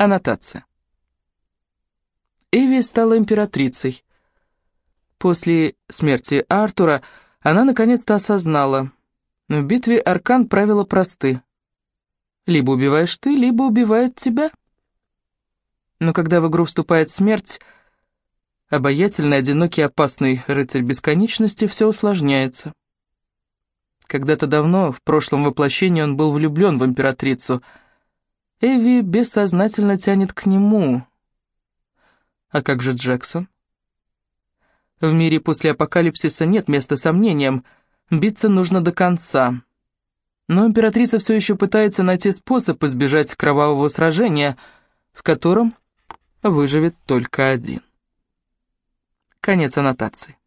Аннотация. Эви стала императрицей. После смерти Артура она наконец-то осознала, в битве Аркан правила просты. Либо убиваешь ты, либо убивают тебя. Но когда в игру вступает смерть, обаятельный, одинокий, опасный рыцарь бесконечности, все усложняется. Когда-то давно, в прошлом воплощении, он был влюблен в императрицу. Эви бессознательно тянет к нему. А как же Джексон? В мире после апокалипсиса нет места сомнениям. Биться нужно до конца. Но императрица все еще пытается найти способ избежать кровавого сражения, в котором выживет только один. Конец аннотации.